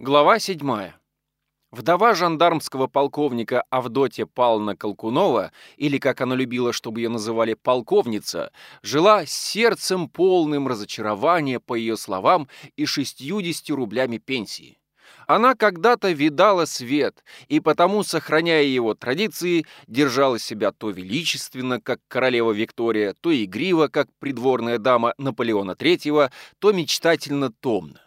Глава 7. Вдова жандармского полковника Авдотья Павловна Колкунова, или, как она любила, чтобы ее называли полковница, жила сердцем полным разочарования, по ее словам, и шестьюдесятью рублями пенсии. Она когда-то видала свет, и потому, сохраняя его традиции, держала себя то величественно, как королева Виктория, то игриво, как придворная дама Наполеона III, то мечтательно томно.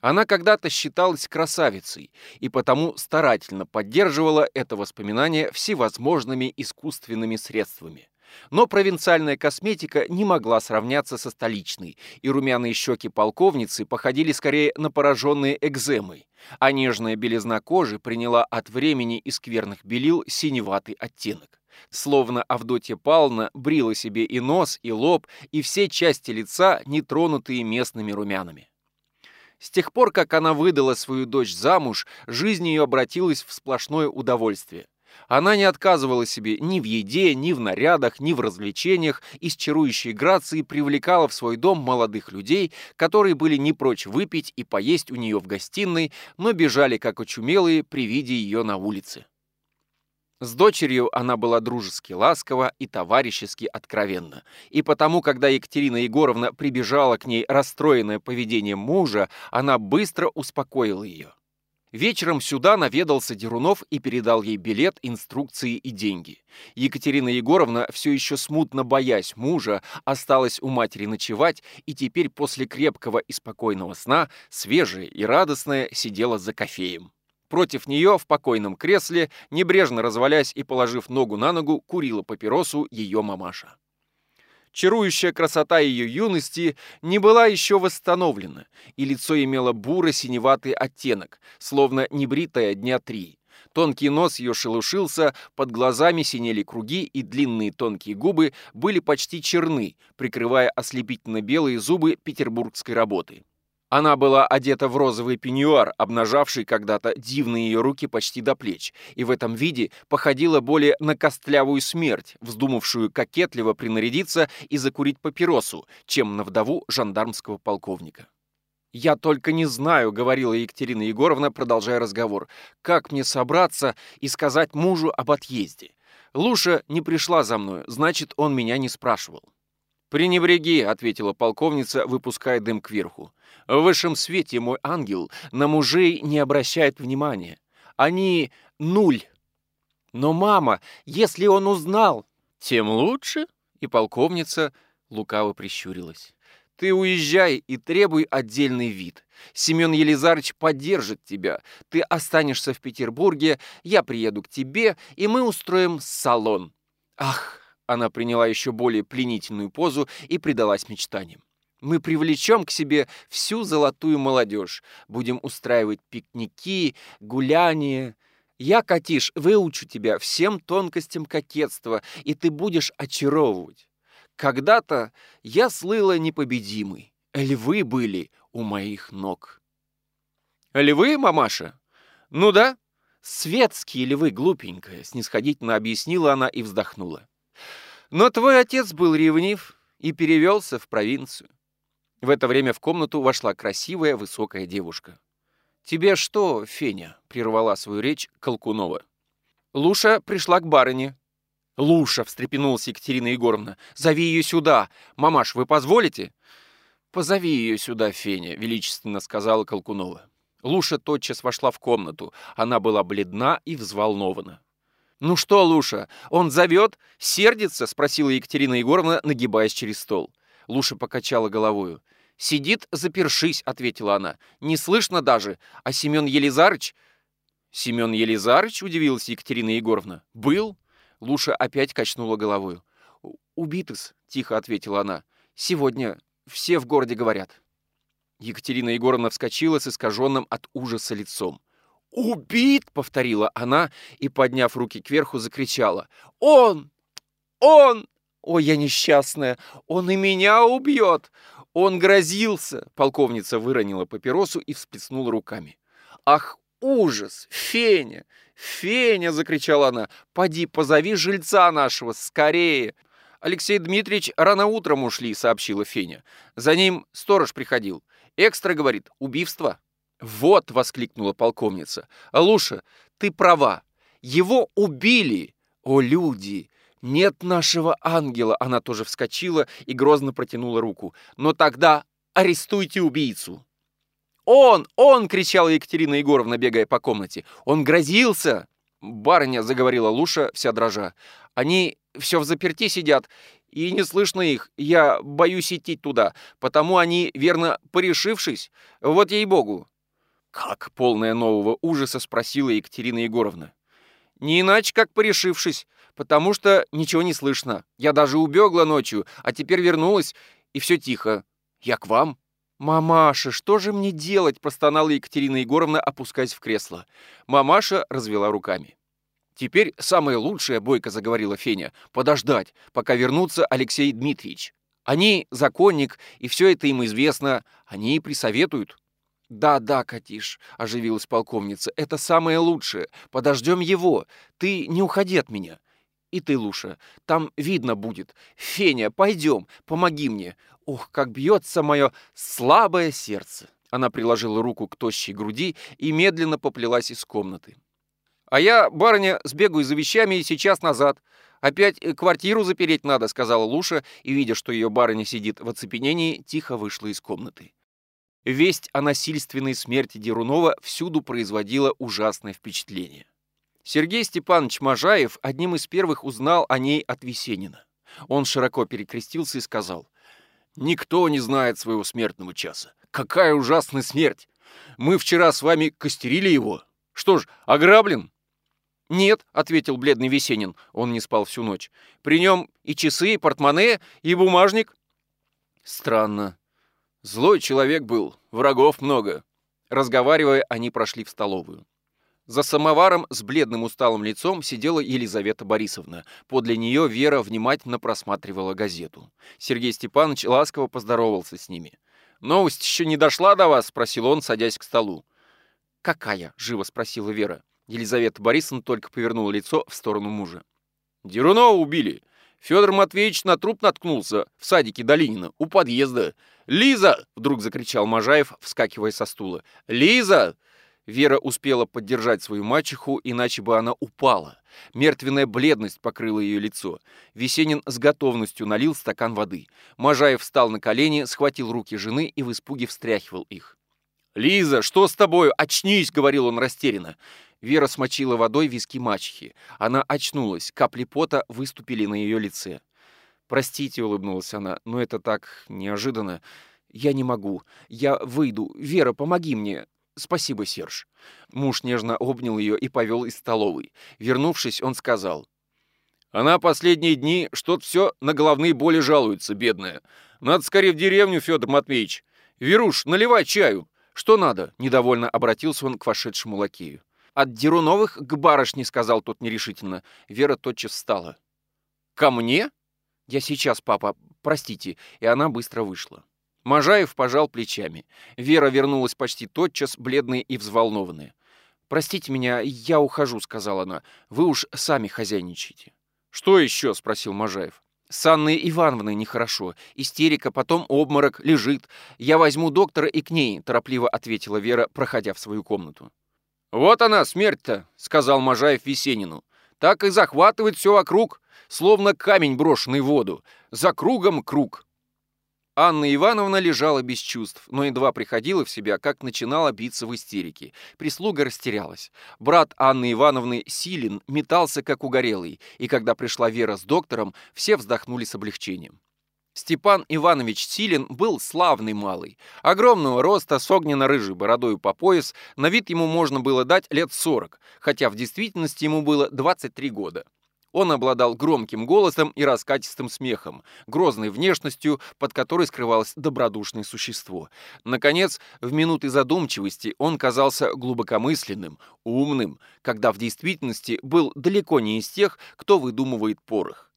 Она когда-то считалась красавицей и потому старательно поддерживала это воспоминание всевозможными искусственными средствами. Но провинциальная косметика не могла сравняться со столичной, и румяные щеки полковницы походили скорее на пораженные экземой, а нежная белизна кожи приняла от времени и скверных белил синеватый оттенок. Словно Авдотья Павловна брила себе и нос, и лоб, и все части лица, нетронутые местными румянами. С тех пор, как она выдала свою дочь замуж, жизнь ее обратилась в сплошное удовольствие. Она не отказывала себе ни в еде, ни в нарядах, ни в развлечениях, и с чарующей грацией привлекала в свой дом молодых людей, которые были не прочь выпить и поесть у нее в гостиной, но бежали как очумелые при виде ее на улице. С дочерью она была дружески ласкова и товарищески откровенна. И потому, когда Екатерина Егоровна прибежала к ней, расстроенная поведением мужа, она быстро успокоила ее. Вечером сюда наведался Дерунов и передал ей билет, инструкции и деньги. Екатерина Егоровна, все еще смутно боясь мужа, осталась у матери ночевать и теперь после крепкого и спокойного сна, свежая и радостная, сидела за кофеем. Против нее в покойном кресле, небрежно развалясь и положив ногу на ногу, курила папиросу ее мамаша. Чарующая красота ее юности не была еще восстановлена, и лицо имело буро-синеватый оттенок, словно небритая дня три. Тонкий нос ее шелушился, под глазами синели круги, и длинные тонкие губы были почти черны, прикрывая ослепительно белые зубы петербургской работы. Она была одета в розовый пеньюар, обнажавший когда-то дивные ее руки почти до плеч, и в этом виде походила более на костлявую смерть, вздумавшую кокетливо принарядиться и закурить папиросу, чем на вдову жандармского полковника. «Я только не знаю», — говорила Екатерина Егоровна, продолжая разговор, «как мне собраться и сказать мужу об отъезде. Луша не пришла за мной, значит, он меня не спрашивал». «Пренебреги», — ответила полковница, выпуская дым кверху. «В высшем свете, мой ангел, на мужей не обращает внимания. Они нуль. Но, мама, если он узнал...» «Тем лучше», — и полковница лукаво прищурилась. «Ты уезжай и требуй отдельный вид. Семен Елизарович поддержит тебя. Ты останешься в Петербурге, я приеду к тебе, и мы устроим салон. Ах, она приняла еще более пленительную позу и предалась мечтаниям. Мы привлечем к себе всю золотую молодежь. Будем устраивать пикники, гуляния. Я, Катиш, выучу тебя всем тонкостям кокетства, и ты будешь очаровывать. Когда-то я слыла непобедимой. Львы были у моих ног. Львы, мамаша? Ну да, светские львы, глупенькая, снисходительно объяснила она и вздохнула. Но твой отец был ревнив и перевелся в провинцию. В это время в комнату вошла красивая высокая девушка. «Тебе что, Феня?» — прервала свою речь Колкунова. «Луша пришла к барыне». «Луша!» — встрепенулась Екатерина Егоровна. «Зови ее сюда! Мамаш, вы позволите?» «Позови ее сюда, Феня», — величественно сказала Колкунова. Луша тотчас вошла в комнату. Она была бледна и взволнована. «Ну что, Луша, он зовет? Сердится?» — спросила Екатерина Егоровна, нагибаясь через стол. Луша покачала головою. «Сидит, запершись», — ответила она. «Не слышно даже. А Семен Елизарыч...» «Семен Елизарыч?» — удивилась Екатерина Егоровна. «Был?» Луша опять качнула головою. «Убитыс», — тихо ответила она. «Сегодня все в городе говорят». Екатерина Егоровна вскочила с искаженным от ужаса лицом. «Убит!» — повторила она и, подняв руки кверху, закричала. «Он! Он! Ой, я несчастная! Он и меня убьет! Он грозился!» Полковница выронила папиросу и всплеснула руками. «Ах, ужас! Феня! Феня!» — закричала она. «Поди, позови жильца нашего, скорее!» «Алексей Дмитриевич рано утром ушли», — сообщила Феня. «За ним сторож приходил. Экстра, говорит, убийство». «Вот!» — воскликнула полковница. «Алуша, ты права. Его убили! О, люди! Нет нашего ангела!» Она тоже вскочила и грозно протянула руку. «Но тогда арестуйте убийцу!» «Он! Он!» — кричала Екатерина Егоровна, бегая по комнате. «Он грозился!» «Барыня!» — заговорила Луша, вся дрожа. «Они все в заперти сидят, и не слышно их. Я боюсь идти туда, потому они, верно, порешившись. Вот ей-богу!» «Как?» — полная нового ужаса спросила Екатерина Егоровна. «Не иначе, как порешившись, потому что ничего не слышно. Я даже убегла ночью, а теперь вернулась, и все тихо. Я к вам». «Мамаша, что же мне делать?» — простонала Екатерина Егоровна, опускаясь в кресло. Мамаша развела руками. «Теперь самое лучшее, — бойко заговорила Феня, — подождать, пока вернутся Алексей Дмитриевич. Они законник, и все это им известно. Они и присоветуют. «Да, да, Катиш», — оживилась полковница, — «это самое лучшее. Подождем его. Ты не уходи от меня. И ты, Луша, там видно будет. Феня, пойдем, помоги мне. Ох, как бьется мое слабое сердце». Она приложила руку к тощей груди и медленно поплелась из комнаты. «А я, барыня, сбегаю за вещами и сейчас назад. Опять квартиру запереть надо», — сказала Луша, и, видя, что ее барыня сидит в оцепенении, тихо вышла из комнаты. Весть о насильственной смерти Дерунова всюду производила ужасное впечатление. Сергей Степанович Можаев одним из первых узнал о ней от Весенина. Он широко перекрестился и сказал, «Никто не знает своего смертного часа. Какая ужасная смерть! Мы вчера с вами костерили его. Что ж, ограблен?» «Нет», — ответил бледный Весенин, он не спал всю ночь. «При нем и часы, и портмоне, и бумажник». «Странно. Злой человек был, врагов много. Разговаривая, они прошли в столовую. За самоваром с бледным усталым лицом сидела Елизавета Борисовна. Подле нее Вера внимательно просматривала газету. Сергей Степанович ласково поздоровался с ними. «Новость еще не дошла до вас?» — спросил он, садясь к столу. «Какая?» — живо спросила Вера. Елизавета Борисовна только повернула лицо в сторону мужа. «Дерунова убили. Федор Матвеевич на труп наткнулся в садике Долинина у подъезда. «Лиза!» — вдруг закричал Можаев, вскакивая со стула. «Лиза!» Вера успела поддержать свою мачеху, иначе бы она упала. Мертвенная бледность покрыла ее лицо. Весенин с готовностью налил стакан воды. Можаев встал на колени, схватил руки жены и в испуге встряхивал их. «Лиза, что с тобою? Очнись!» — говорил он растерянно. Вера смочила водой виски мачехи. Она очнулась, капли пота выступили на ее лице. «Простите», — улыбнулась она, — «но это так неожиданно. Я не могу. Я выйду. Вера, помоги мне. Спасибо, Серж». Муж нежно обнял ее и повел из столовой. Вернувшись, он сказал. «Она последние дни что-то все на головные боли жалуется, бедная. Надо скорее в деревню, Федор Матвеевич. Веруш, наливай чаю. Что надо?» — недовольно обратился он к вошедшему лакею. «От Деруновых к барышне», — сказал тот нерешительно. Вера тотчас встала. «Ко мне?» «Я сейчас, папа, простите», и она быстро вышла. Можаев пожал плечами. Вера вернулась почти тотчас, бледная и взволнованная. «Простите меня, я ухожу», — сказала она. «Вы уж сами хозяйничайте». «Что еще?» — спросил Можаев. «С Анной Ивановной нехорошо. Истерика, потом обморок, лежит. Я возьму доктора и к ней», — торопливо ответила Вера, проходя в свою комнату. «Вот она, смерть-то», — сказал Можаев Весенину. «Так и захватывает все вокруг словно камень, брошенный в воду. За кругом круг. Анна Ивановна лежала без чувств, но едва приходила в себя, как начинала биться в истерике. Прислуга растерялась. Брат Анны Ивановны, Силин, метался как угорелый, и когда пришла Вера с доктором, все вздохнули с облегчением. Степан Иванович Силин был славный малый. Огромного роста, с огненно-рыжей бородою по пояс, на вид ему можно было дать лет 40, хотя в действительности ему было 23 года. Он обладал громким голосом и раскатистым смехом, грозной внешностью, под которой скрывалось добродушное существо. Наконец, в минуты задумчивости он казался глубокомысленным, умным, когда в действительности был далеко не из тех, кто выдумывает порох.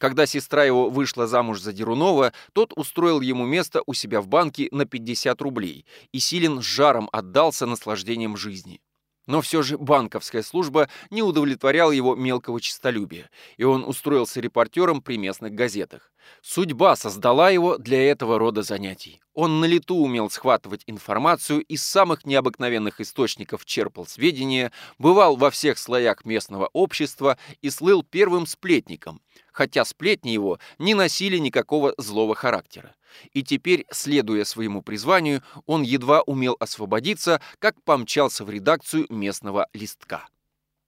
Когда сестра его вышла замуж за Дерунова, тот устроил ему место у себя в банке на 50 рублей, и Силин с жаром отдался наслаждением жизни. Но все же банковская служба не удовлетворяла его мелкого честолюбия, и он устроился репортером при местных газетах. Судьба создала его для этого рода занятий. Он на лету умел схватывать информацию, из самых необыкновенных источников черпал сведения, бывал во всех слоях местного общества и слыл первым сплетником, хотя сплетни его не носили никакого злого характера. И теперь, следуя своему призванию, он едва умел освободиться, как помчался в редакцию местного листка.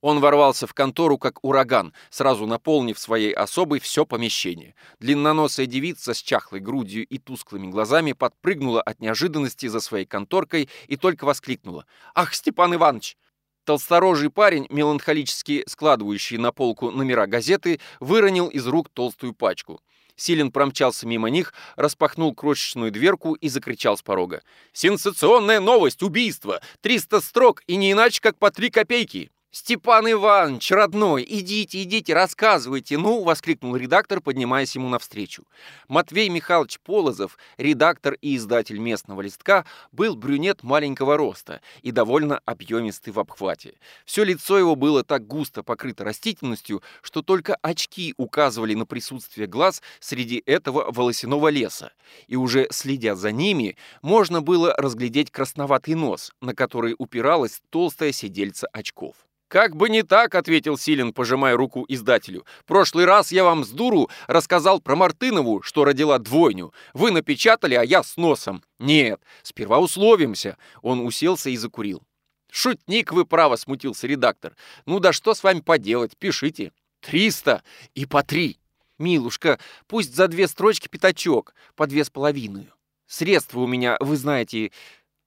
Он ворвался в контору как ураган, сразу наполнив своей особой все помещение. Длинноносая девица с чахлой грудью и тусклыми глазами подпрыгнула от неожиданности за своей конторкой и только воскликнула. «Ах, Степан Иванович!» Толсторожий парень, меланхолически складывающий на полку номера газеты, выронил из рук толстую пачку. Силен промчался мимо них, распахнул крошечную дверку и закричал с порога. «Сенсационная новость! Убийство! 300 строк и не иначе, как по три копейки!» «Степан Иванович, родной, идите, идите, рассказывайте!» «Ну!» — воскликнул редактор, поднимаясь ему навстречу. Матвей Михайлович Полозов, редактор и издатель местного листка, был брюнет маленького роста и довольно объемистый в обхвате. Все лицо его было так густо покрыто растительностью, что только очки указывали на присутствие глаз среди этого волосяного леса. И уже следя за ними, можно было разглядеть красноватый нос, на который упиралась толстая сидельца очков. «Как бы не так», — ответил Силин, пожимая руку издателю. «Прошлый раз я вам с дуру рассказал про Мартынову, что родила двойню. Вы напечатали, а я с носом. Нет, сперва условимся». Он уселся и закурил. «Шутник вы, право», — смутился редактор. «Ну да что с вами поделать, пишите. Триста и по три. Милушка, пусть за две строчки пятачок, по две с половиной. Средства у меня, вы знаете,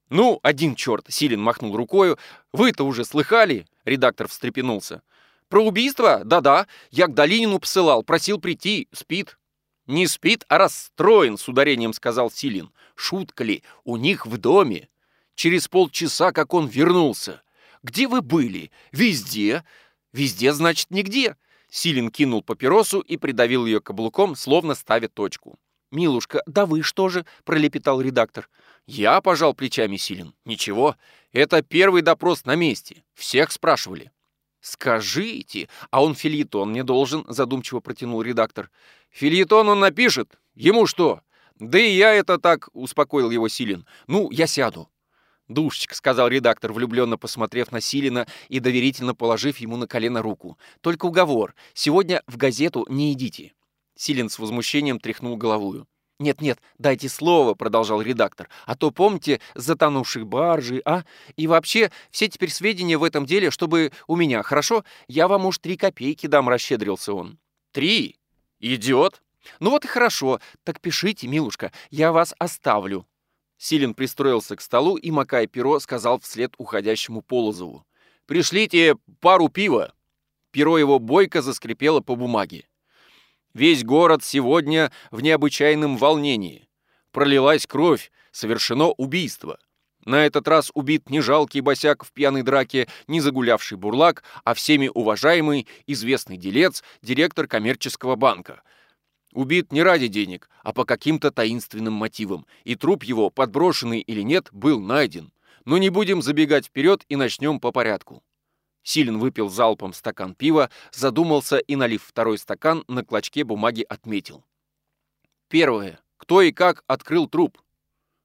«Ну, один черт!» — Силин махнул рукою. «Вы-то уже слыхали?» — редактор встрепенулся. «Про убийство? Да-да. Я к Долинину посылал, просил прийти. Спит». «Не спит, а расстроен», — с ударением сказал Силин. «Шутка ли? У них в доме. Через полчаса, как он вернулся. Где вы были? Везде. Везде, значит, нигде». Силин кинул папиросу и придавил ее каблуком, словно ставя точку. «Милушка, да вы что же?» — пролепетал редактор. «Я пожал плечами Силин. Ничего, это первый допрос на месте. Всех спрашивали». «Скажите, а он фильетон мне должен?» — задумчиво протянул редактор. «Фильетон он напишет. Ему что?» «Да и я это так», — успокоил его Силин. «Ну, я сяду». «Душечка», — сказал редактор, влюбленно посмотрев на Силина и доверительно положив ему на колено руку. «Только уговор. Сегодня в газету не идите». Силин с возмущением тряхнул головою. «Нет-нет, дайте слово», — продолжал редактор. «А то помните затонувших баржи, а? И вообще, все теперь сведения в этом деле, чтобы у меня, хорошо? Я вам уж три копейки дам», — расщедрился он. «Три? Идиот!» «Ну вот и хорошо. Так пишите, милушка, я вас оставлю». Силин пристроился к столу и, макая перо, сказал вслед уходящему Полозову. «Пришлите пару пива». Перо его бойко заскрипело по бумаге. Весь город сегодня в необычайном волнении. Пролилась кровь, совершено убийство. На этот раз убит не жалкий босяк в пьяной драке, не загулявший бурлак, а всеми уважаемый, известный делец, директор коммерческого банка. Убит не ради денег, а по каким-то таинственным мотивам, и труп его, подброшенный или нет, был найден. Но не будем забегать вперед и начнем по порядку. Силин выпил залпом стакан пива, задумался и, налив второй стакан, на клочке бумаги отметил. Первое. Кто и как открыл труп?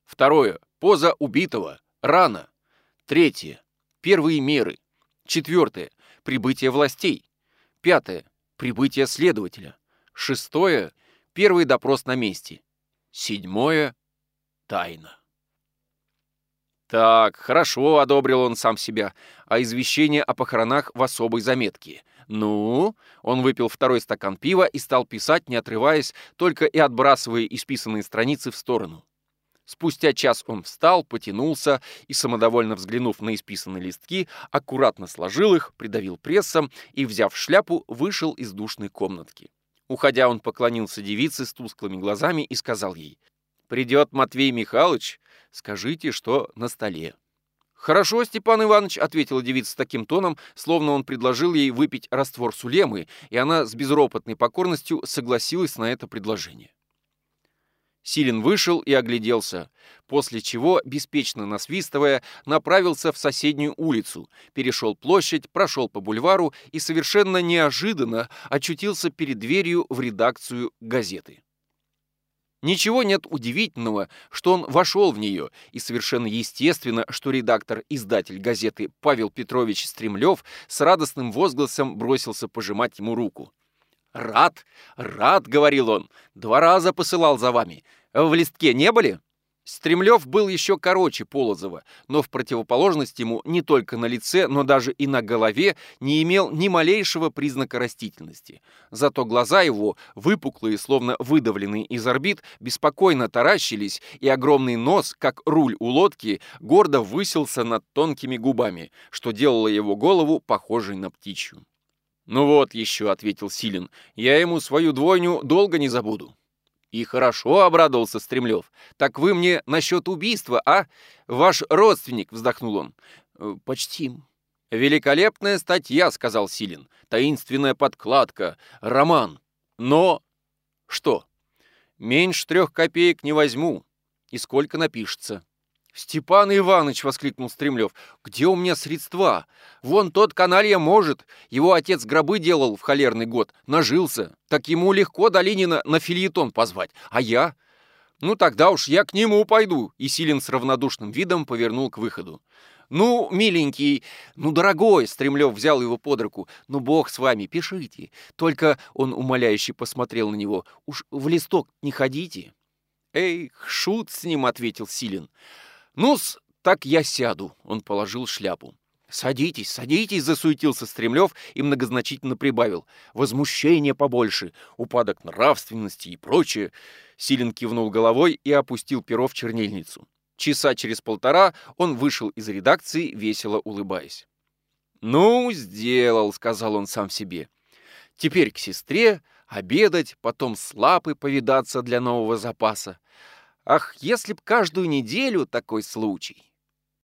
Второе. Поза убитого. Рана. Третье. Первые меры. Четвертое. Прибытие властей. Пятое. Прибытие следователя. Шестое. Первый допрос на месте. Седьмое. Тайна. Так, хорошо, одобрил он сам себя, а извещение о похоронах в особой заметке. Ну, он выпил второй стакан пива и стал писать, не отрываясь, только и отбрасывая исписанные страницы в сторону. Спустя час он встал, потянулся и, самодовольно взглянув на исписанные листки, аккуратно сложил их, придавил прессом и, взяв шляпу, вышел из душной комнатки. Уходя, он поклонился девице с тусклыми глазами и сказал ей, «Придет Матвей Михайлович, Скажите, что на столе». «Хорошо, Степан Иванович», — ответила девица таким тоном, словно он предложил ей выпить раствор сулемы, и она с безропотной покорностью согласилась на это предложение. Силин вышел и огляделся, после чего, беспечно насвистывая, направился в соседнюю улицу, перешел площадь, прошел по бульвару и совершенно неожиданно очутился перед дверью в редакцию газеты. Ничего нет удивительного, что он вошел в нее, и совершенно естественно, что редактор-издатель газеты Павел Петрович Стремлев с радостным возгласом бросился пожимать ему руку. «Рад, рад», — говорил он, — «два раза посылал за вами. В листке не были?» Стремлев был еще короче Полозова, но в противоположность ему не только на лице, но даже и на голове не имел ни малейшего признака растительности. Зато глаза его, выпуклые, словно выдавленные из орбит, беспокойно таращились, и огромный нос, как руль у лодки, гордо высился над тонкими губами, что делало его голову похожей на птичью. «Ну вот еще», — ответил Силин, — «я ему свою двойню долго не забуду». «И хорошо», — обрадовался Стремлев. «Так вы мне насчет убийства, а? Ваш родственник», — вздохнул он. «Э, «Почти». «Великолепная статья», — сказал Силин. «Таинственная подкладка. Роман. Но...» «Что?» «Меньше трех копеек не возьму. И сколько напишется?» «Степан Иванович!» — воскликнул Стремлев. «Где у меня средства? Вон тот каналья может. Его отец гробы делал в холерный год. Нажился. Так ему легко Долинина на фильетон позвать. А я? Ну, тогда уж я к нему пойду». И Силин с равнодушным видом повернул к выходу. «Ну, миленький, ну, дорогой!» — Стремлев взял его под руку. «Ну, бог с вами, пишите. Только...» — он умоляюще посмотрел на него. «Уж в листок не ходите». «Эй, шут с ним!» — ответил Силин. «Ну-с, так я сяду», — он положил шляпу. «Садитесь, садитесь!» — засуетился Стремлев и многозначительно прибавил. «Возмущение побольше, упадок нравственности и прочее!» Силин кивнул головой и опустил перо в чернильницу. Часа через полтора он вышел из редакции, весело улыбаясь. «Ну, сделал», — сказал он сам себе. «Теперь к сестре, обедать, потом с лапы повидаться для нового запаса. Ах, если б каждую неделю такой случай!